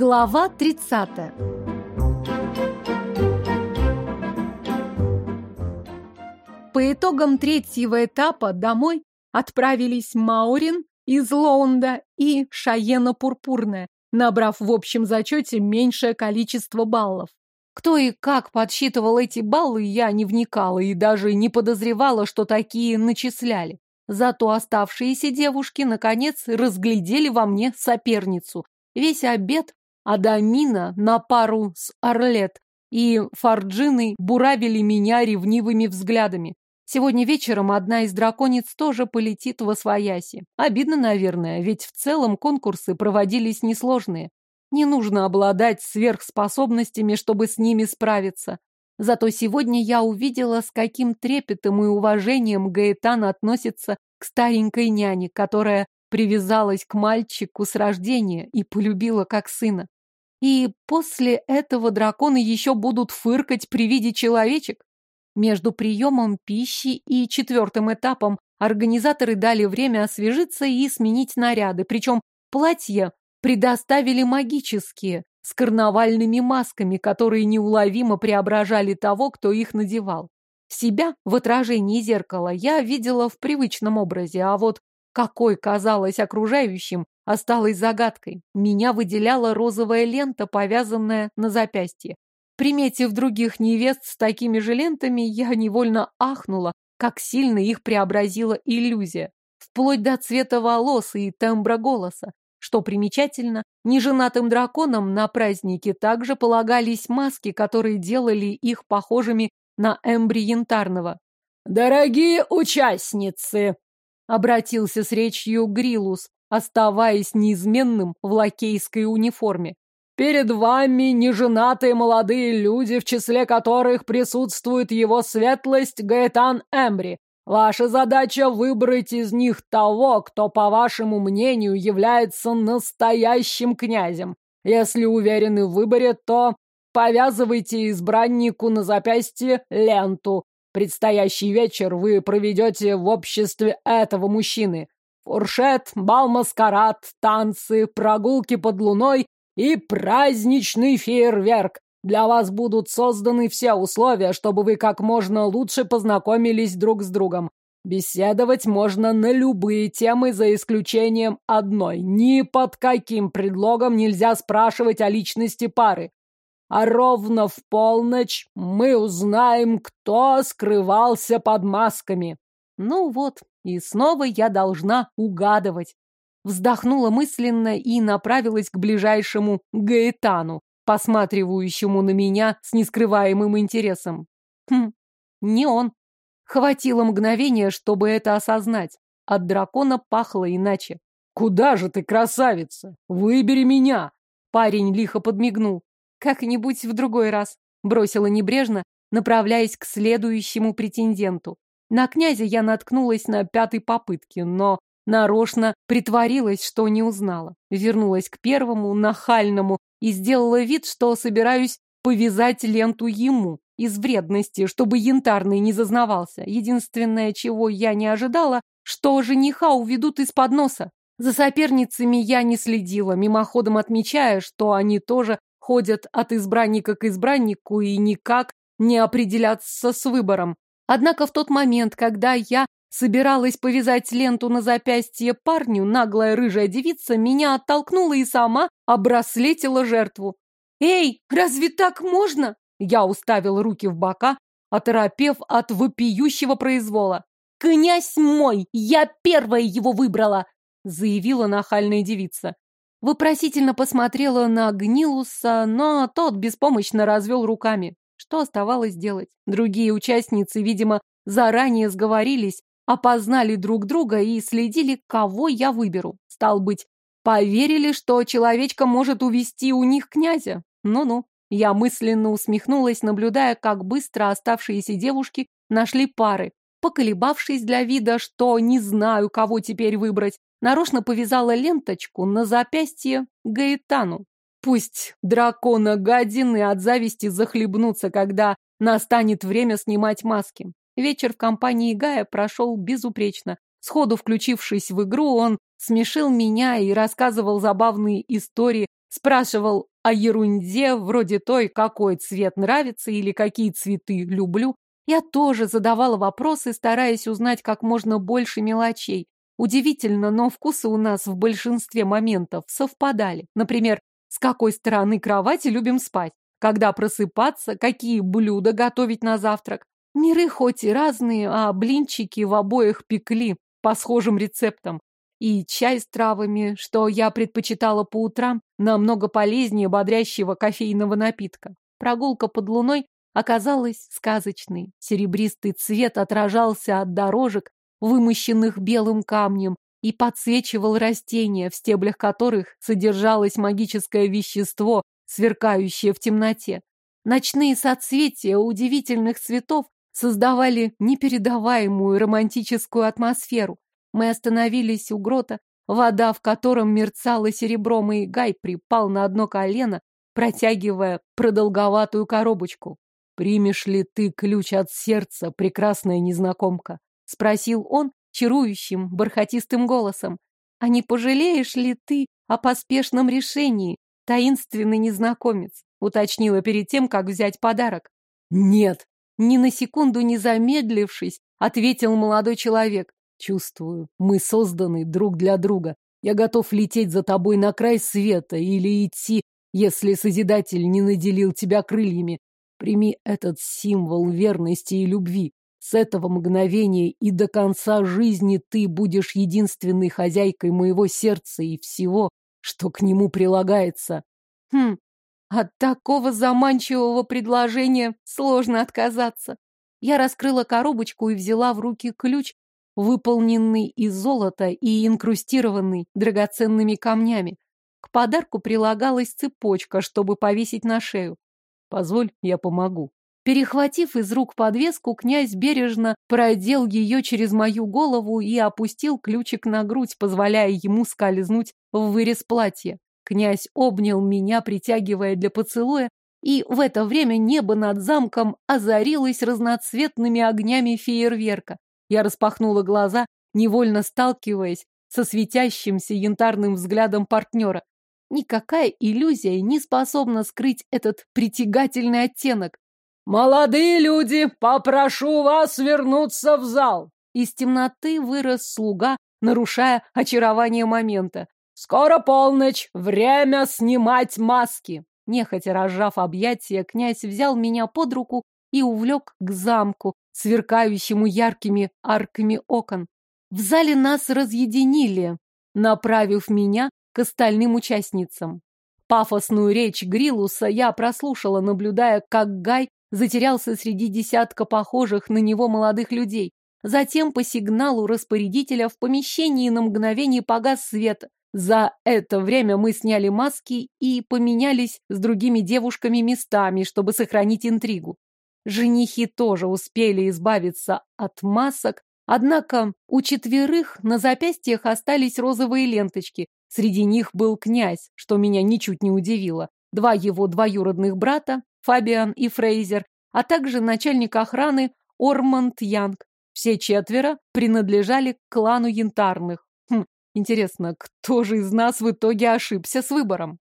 Глава 30 По итогам третьего этапа домой отправились Маурин из Лоунда и Шаена Пурпурная, набрав в общем зачете меньшее количество баллов. Кто и как подсчитывал эти баллы, я не вникала и даже не подозревала, что такие начисляли. Зато оставшиеся девушки, наконец, разглядели во мне соперницу. Весь обед Адамина на пару с Орлет и Фарджиной буравили меня ревнивыми взглядами. Сегодня вечером одна из дракониц тоже полетит во свояси. Обидно, наверное, ведь в целом конкурсы проводились несложные. Не нужно обладать сверхспособностями, чтобы с ними справиться. Зато сегодня я увидела, с каким трепетом и уважением Гаэтан относится к старенькой няне, которая привязалась к мальчику с рождения и полюбила как сына. И после этого драконы еще будут фыркать при виде человечек. Между приемом пищи и четвертым этапом организаторы дали время освежиться и сменить наряды, причем платья предоставили магические, с карнавальными масками, которые неуловимо преображали того, кто их надевал. Себя в отражении зеркала я видела в привычном образе, а вот какой казалось окружающим, осталось загадкой. Меня выделяла розовая лента, повязанная на запястье. Приметив других невест с такими же лентами, я невольно ахнула, как сильно их преобразила иллюзия. Вплоть до цвета волос и тембра голоса. Что примечательно, неженатым драконам на празднике также полагались маски, которые делали их похожими на эмбри янтарного. «Дорогие участницы!» — обратился с речью Грилус, оставаясь неизменным в лакейской униформе. «Перед вами неженатые молодые люди, в числе которых присутствует его светлость Гаэтан Эмбри, Ваша задача выбрать из них того, кто, по вашему мнению, является настоящим князем. Если уверены в выборе, то повязывайте избраннику на запястье ленту. Предстоящий вечер вы проведете в обществе этого мужчины. Фуршет, бал-маскарад, танцы, прогулки под луной и праздничный фейерверк. Для вас будут созданы все условия, чтобы вы как можно лучше познакомились друг с другом. Беседовать можно на любые темы, за исключением одной. Ни под каким предлогом нельзя спрашивать о личности пары. А ровно в полночь мы узнаем, кто скрывался под масками. Ну вот, и снова я должна угадывать. Вздохнула мысленно и направилась к ближайшему Гаэтану, посматривающему на меня с нескрываемым интересом. Хм, не он. Хватило мгновения, чтобы это осознать. От дракона пахло иначе. «Куда же ты, красавица? Выбери меня!» Парень лихо подмигнул. «Как-нибудь в другой раз», — бросила небрежно, направляясь к следующему претенденту. На князя я наткнулась на пятой попытке, но нарочно притворилась, что не узнала. Вернулась к первому, нахальному, и сделала вид, что собираюсь повязать ленту ему из вредности, чтобы янтарный не зазнавался. Единственное, чего я не ожидала, что жениха уведут из-под носа. За соперницами я не следила, мимоходом отмечая, что они тоже ходят от избранника к избраннику и никак не определятся с выбором. Однако в тот момент, когда я Собиралась повязать ленту на запястье парню, наглая рыжая девица меня оттолкнула и сама обраслетила жертву. «Эй, разве так можно?» Я уставил руки в бока, оторопев от вопиющего произвола. «Князь мой! Я первая его выбрала!» заявила нахальная девица. Вопросительно посмотрела на Гнилуса, но тот беспомощно развел руками. Что оставалось делать? Другие участницы, видимо, заранее сговорились опознали друг друга и следили, кого я выберу. Стал быть, поверили, что человечка может увести у них князя. Ну-ну. Я мысленно усмехнулась, наблюдая, как быстро оставшиеся девушки нашли пары. Поколебавшись для вида, что не знаю, кого теперь выбрать, нарочно повязала ленточку на запястье Гаэтану. Пусть дракона гадины от зависти захлебнутся, когда настанет время снимать маски. Вечер в компании Гая прошел безупречно. Сходу включившись в игру, он смешил меня и рассказывал забавные истории спрашивал о ерунде, вроде той, какой цвет нравится или какие цветы люблю. Я тоже задавала вопросы, стараясь узнать как можно больше мелочей. Удивительно, но вкусы у нас в большинстве моментов совпадали. Например, с какой стороны кровати любим спать, когда просыпаться, какие блюда готовить на завтрак. Миры хоть и разные, а блинчики в обоих пекли по схожим рецептам. И чай с травами, что я предпочитала по утрам, намного полезнее бодрящего кофейного напитка. Прогулка под луной оказалась сказочной. Серебристый цвет отражался от дорожек, вымощенных белым камнем, и подсвечивал растения, в стеблях которых содержалось магическое вещество, сверкающее в темноте. Ночные соцветия удивительных цветов создавали непередаваемую романтическую атмосферу. Мы остановились у грота, вода в котором мерцала серебром, и Гай припал на одно колено, протягивая продолговатую коробочку. «Примешь ли ты ключ от сердца, прекрасная незнакомка?» — спросил он чарующим, бархатистым голосом. «А не пожалеешь ли ты о поспешном решении, таинственный незнакомец?» — уточнила перед тем, как взять подарок. «Нет!» Ни на секунду не замедлившись, ответил молодой человек. Чувствую, мы созданы друг для друга. Я готов лететь за тобой на край света или идти, если Созидатель не наделил тебя крыльями. Прими этот символ верности и любви. С этого мгновения и до конца жизни ты будешь единственной хозяйкой моего сердца и всего, что к нему прилагается. Хм, от такого заманчивого предложения сложно отказаться. Я раскрыла коробочку и взяла в руки ключ, выполненный из золота и инкрустированный драгоценными камнями. К подарку прилагалась цепочка, чтобы повесить на шею. Позволь, я помогу. Перехватив из рук подвеску, князь бережно продел ее через мою голову и опустил ключик на грудь, позволяя ему скользнуть в вырез платья. Князь обнял меня, притягивая для поцелуя, и в это время небо над замком озарилось разноцветными огнями фейерверка. Я распахнула глаза, невольно сталкиваясь со светящимся янтарным взглядом партнера. Никакая иллюзия не способна скрыть этот притягательный оттенок. «Молодые люди, попрошу вас вернуться в зал!» Из темноты вырос слуга, нарушая очарование момента. «Скоро полночь! Время снимать маски!» Нехотя разжав объятия, князь взял меня под руку и увлек к замку, сверкающему яркими арками окон. В зале нас разъединили, направив меня к остальным участницам. Пафосную речь Грилуса я прослушала, наблюдая, как Гай затерялся среди десятка похожих на него молодых людей. Затем по сигналу распорядителя в помещении на мгновение погас свет, за это время мы сняли маски и поменялись с другими девушками местами, чтобы сохранить интригу. Женихи тоже успели избавиться от масок, однако у четверых на запястьях остались розовые ленточки. Среди них был князь, что меня ничуть не удивило. Два его двоюродных брата, Фабиан и Фрейзер, а также начальник охраны Орманд Янг. Все четверо принадлежали к клану Янтарных. Хм, Интересно, кто же из нас в итоге ошибся с выбором?